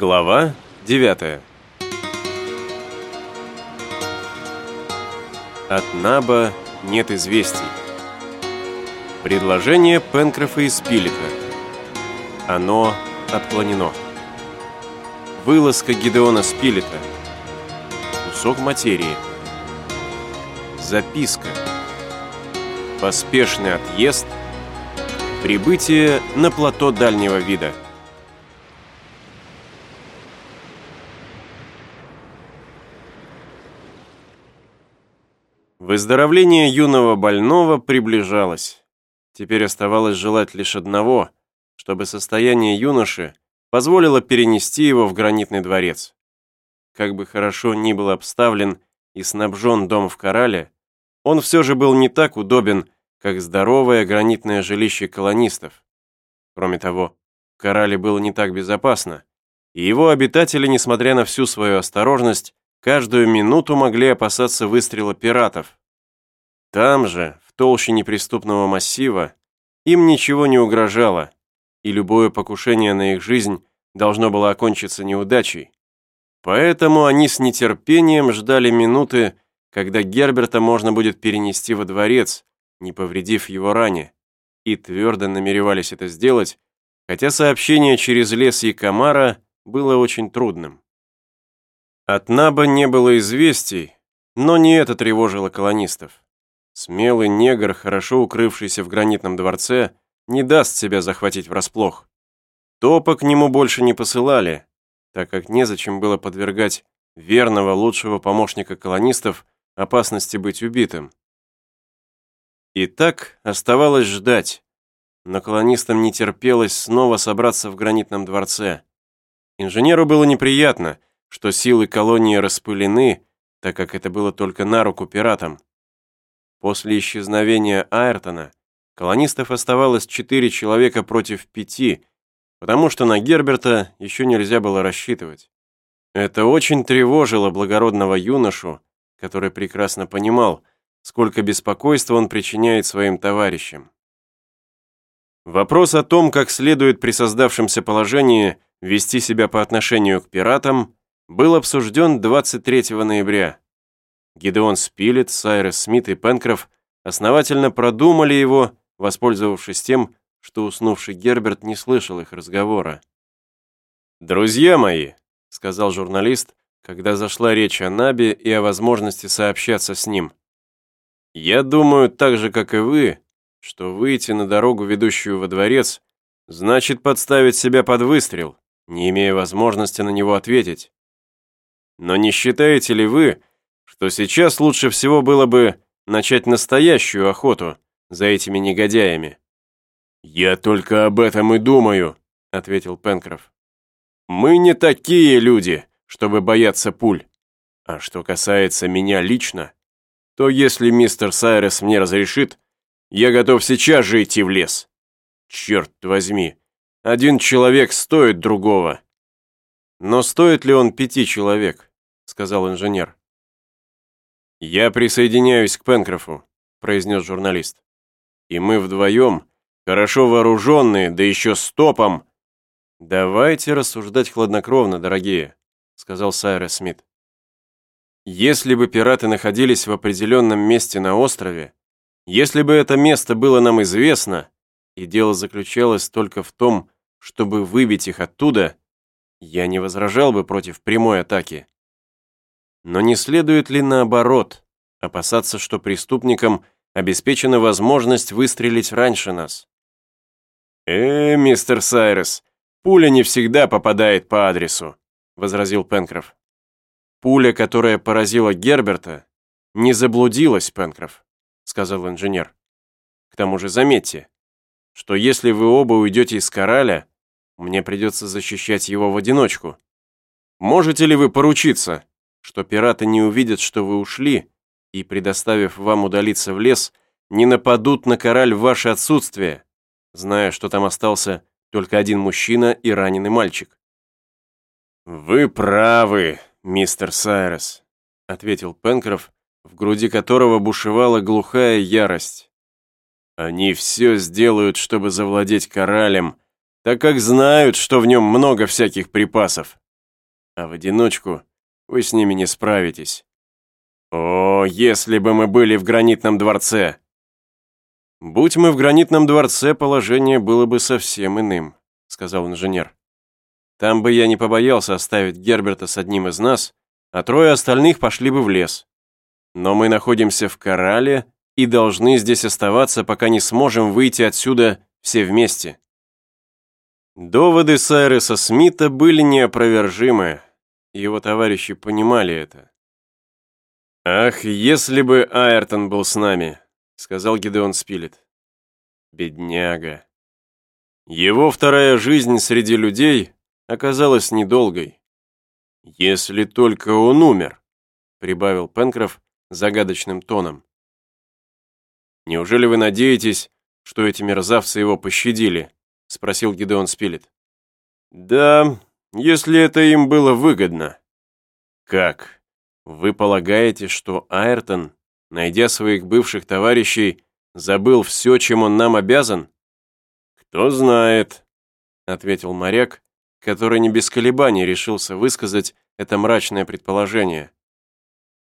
Глава 9 От Наба нет известий. Предложение Пенкрофа и Спилета. Оно отклонено. Вылазка Гидеона Спилета. Кусок материи. Записка. Поспешный отъезд. Прибытие на плато дальнего вида. Выздоровление юного больного приближалось. Теперь оставалось желать лишь одного, чтобы состояние юноши позволило перенести его в гранитный дворец. Как бы хорошо ни был обставлен и снабжен дом в Корале, он все же был не так удобен, как здоровое гранитное жилище колонистов. Кроме того, в Корале было не так безопасно, и его обитатели, несмотря на всю свою осторожность, каждую минуту могли опасаться выстрела пиратов. Там же, в толще неприступного массива, им ничего не угрожало, и любое покушение на их жизнь должно было окончиться неудачей. Поэтому они с нетерпением ждали минуты, когда Герберта можно будет перенести во дворец, не повредив его ране, и твердо намеревались это сделать, хотя сообщение через лес Якомара было очень трудным. От Наба не было известий, но не это тревожило колонистов. Смелый негр, хорошо укрывшийся в гранитном дворце, не даст себя захватить врасплох. Топа к нему больше не посылали, так как незачем было подвергать верного лучшего помощника колонистов опасности быть убитым. И так оставалось ждать, но колонистам не терпелось снова собраться в гранитном дворце. Инженеру было неприятно – что силы колонии распылены, так как это было только на руку пиратам. После исчезновения Айртона колонистов оставалось четыре человека против пяти, потому что на Герберта еще нельзя было рассчитывать. Это очень тревожило благородного юношу, который прекрасно понимал, сколько беспокойства он причиняет своим товарищам. Вопрос о том, как следует при создавшемся положении вести себя по отношению к пиратам, был обсужден 23 ноября. Гидеон Спилет, Сайрес Смит и Пенкроф основательно продумали его, воспользовавшись тем, что уснувший Герберт не слышал их разговора. «Друзья мои», — сказал журналист, когда зашла речь о Набе и о возможности сообщаться с ним. «Я думаю, так же, как и вы, что выйти на дорогу, ведущую во дворец, значит подставить себя под выстрел, не имея возможности на него ответить. Но не считаете ли вы, что сейчас лучше всего было бы начать настоящую охоту за этими негодяями?» «Я только об этом и думаю», — ответил Пенкроф. «Мы не такие люди, чтобы бояться пуль. А что касается меня лично, то если мистер Сайрес мне разрешит, я готов сейчас же идти в лес. Черт возьми, один человек стоит другого. Но стоит ли он пяти человек? сказал инженер. «Я присоединяюсь к Пенкрофу», — произнес журналист. «И мы вдвоем, хорошо вооруженные, да еще с топом...» «Давайте рассуждать хладнокровно, дорогие», — сказал Сайрес Смит. «Если бы пираты находились в определенном месте на острове, если бы это место было нам известно, и дело заключалось только в том, чтобы выбить их оттуда, я не возражал бы против прямой атаки. Но не следует ли наоборот опасаться, что преступникам обеспечена возможность выстрелить раньше нас? «Э, мистер Сайрес, пуля не всегда попадает по адресу», возразил Пенкроф. «Пуля, которая поразила Герберта, не заблудилась, Пенкроф», сказал инженер. «К тому же заметьте, что если вы оба уйдете из Кораля, мне придется защищать его в одиночку. Можете ли вы поручиться, что пираты не увидят, что вы ушли, и, предоставив вам удалиться в лес, не нападут на кораль в ваше отсутствие, зная, что там остался только один мужчина и раненый мальчик. «Вы правы, мистер Сайрес», — ответил Пенкроф, в груди которого бушевала глухая ярость. «Они все сделают, чтобы завладеть коралем, так как знают, что в нем много всяких припасов, а в одиночку вы с ними не справитесь. О, если бы мы были в гранитном дворце! Будь мы в гранитном дворце, положение было бы совсем иным, сказал инженер. Там бы я не побоялся оставить Герберта с одним из нас, а трое остальных пошли бы в лес. Но мы находимся в Корале и должны здесь оставаться, пока не сможем выйти отсюда все вместе. Доводы Сайреса Смита были неопровержимы. Его товарищи понимали это. «Ах, если бы Айртон был с нами», — сказал Гидеон Спилет. «Бедняга». Его вторая жизнь среди людей оказалась недолгой. «Если только он умер», — прибавил Пенкроф загадочным тоном. «Неужели вы надеетесь, что эти мерзавцы его пощадили?» — спросил Гидеон Спилет. «Да, если это им было выгодно». «Как? Вы полагаете, что Айртон, найдя своих бывших товарищей, забыл все, чем он нам обязан?» «Кто знает», — ответил моряк, который не без колебаний решился высказать это мрачное предположение.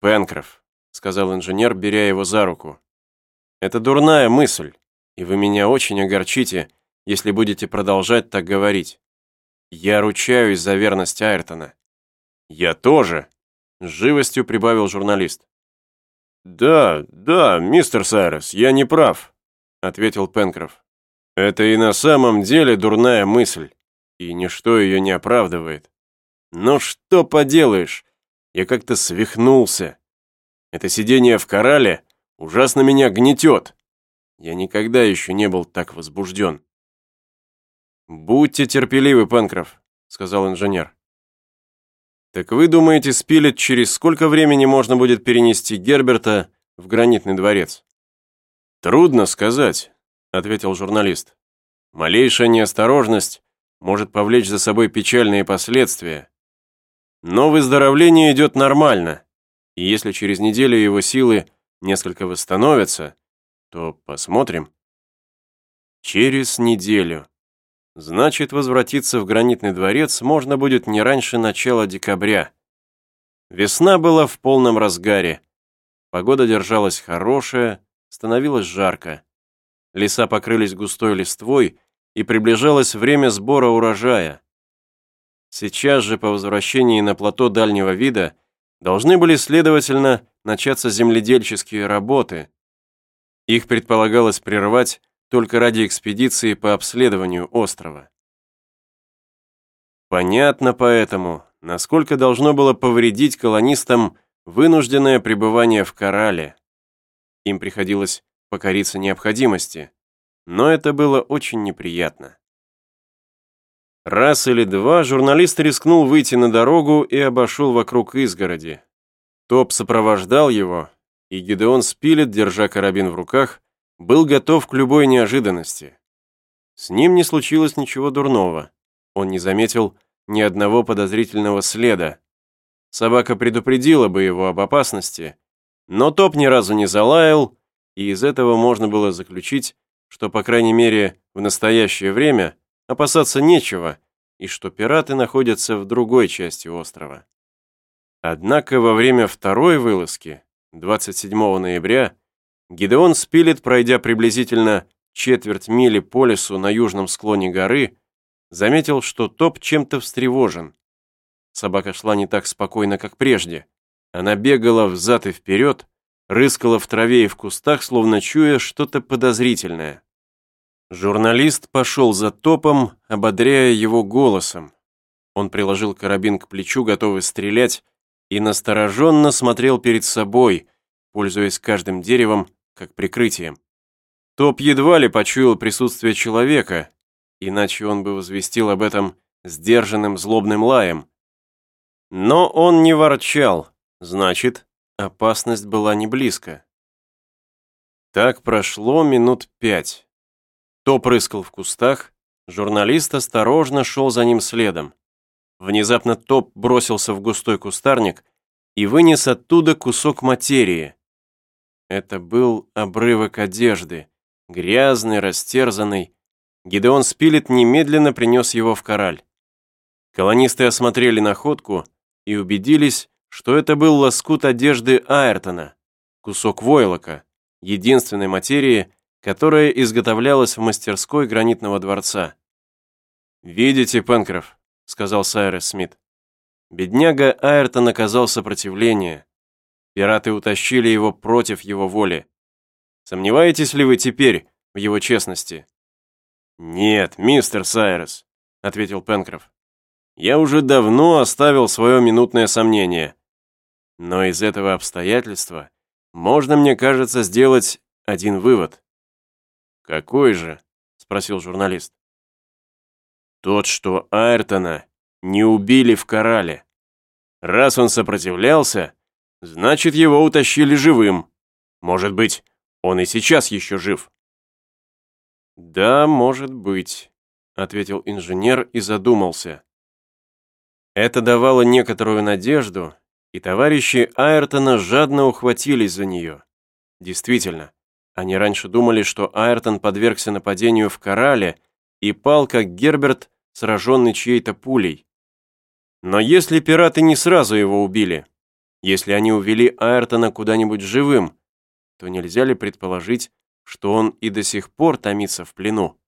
«Пенкроф», — сказал инженер, беря его за руку, — «это дурная мысль, и вы меня очень огорчите, если будете продолжать так говорить. Я ручаюсь за верность Айртона». «Я тоже», — с живостью прибавил журналист. «Да, да, мистер Сайрес, я не прав», — ответил Пенкроф. «Это и на самом деле дурная мысль и ничто ее не оправдывает. Но что поделаешь, я как-то свихнулся. Это сидение в корале ужасно меня гнетет. Я никогда еще не был так возбужден. «Будьте терпеливы, Панкроф», — сказал инженер. «Так вы думаете, Спилет, через сколько времени можно будет перенести Герберта в гранитный дворец?» «Трудно сказать», — ответил журналист. «Малейшая неосторожность может повлечь за собой печальные последствия. Но выздоровление идет нормально, и если через неделю его силы несколько восстановятся, то посмотрим. Через неделю. Значит, возвратиться в гранитный дворец можно будет не раньше начала декабря. Весна была в полном разгаре. Погода держалась хорошая, становилось жарко. Леса покрылись густой листвой, и приближалось время сбора урожая. Сейчас же по возвращении на плато дальнего вида должны были, следовательно, начаться земледельческие работы. Их предполагалось прервать только ради экспедиции по обследованию острова. Понятно поэтому, насколько должно было повредить колонистам вынужденное пребывание в Корале. Им приходилось покориться необходимости, но это было очень неприятно. Раз или два журналист рискнул выйти на дорогу и обошел вокруг изгороди. Топ сопровождал его, и Гидеон Спилет, держа карабин в руках, был готов к любой неожиданности. С ним не случилось ничего дурного. Он не заметил ни одного подозрительного следа. Собака предупредила бы его об опасности, но Топ ни разу не залаял, и из этого можно было заключить, что, по крайней мере, в настоящее время опасаться нечего и что пираты находятся в другой части острова. Однако во время второй вылазки, 27 ноября, Гидеон Спилет, пройдя приблизительно четверть мили по лесу на южном склоне горы, заметил, что Топ чем-то встревожен. Собака шла не так спокойно, как прежде. Она бегала взад и вперед, рыскала в траве и в кустах, словно чуя что-то подозрительное. Журналист пошел за топом, ободряя его голосом. Он приложил карабин к плечу, готовый стрелять, и настороженно смотрел перед собой, пользуясь каждым деревом как прикрытием. Топ едва ли почуял присутствие человека, иначе он бы возвестил об этом сдержанным злобным лаем. Но он не ворчал, значит, Опасность была не близко. Так прошло минут пять. То прыскал в кустах, журналист осторожно шел за ним следом. Внезапно Топ бросился в густой кустарник и вынес оттуда кусок материи. Это был обрывок одежды, грязный, растерзанный. Гидеон Спилет немедленно принес его в кораль. Колонисты осмотрели находку и убедились, что это был лоскут одежды Айртона, кусок войлока, единственной материи, которая изготовлялась в мастерской гранитного дворца. «Видите, Пенкроф», — сказал Сайрес Смит, бедняга Айртон оказал сопротивление. Пираты утащили его против его воли. Сомневаетесь ли вы теперь в его честности? «Нет, мистер Сайрес», — ответил Пенкроф. «Я уже давно оставил свое минутное сомнение. Но из этого обстоятельства можно, мне кажется, сделать один вывод. «Какой же?» — спросил журналист. «Тот, что Айртона не убили в корале. Раз он сопротивлялся, значит, его утащили живым. Может быть, он и сейчас еще жив». «Да, может быть», — ответил инженер и задумался. Это давало некоторую надежду, и товарищи Айртона жадно ухватились за нее. Действительно, они раньше думали, что Айртон подвергся нападению в Корале и пал, как Герберт, сраженный чьей-то пулей. Но если пираты не сразу его убили, если они увели Айртона куда-нибудь живым, то нельзя ли предположить, что он и до сих пор томится в плену?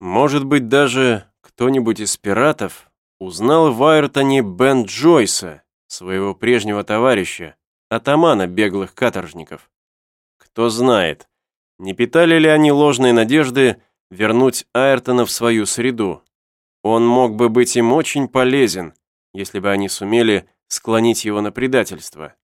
Может быть, даже кто-нибудь из пиратов узнал в Айртоне Бен Джойса, своего прежнего товарища, атамана беглых каторжников. Кто знает, не питали ли они ложной надежды вернуть Айртона в свою среду. Он мог бы быть им очень полезен, если бы они сумели склонить его на предательство.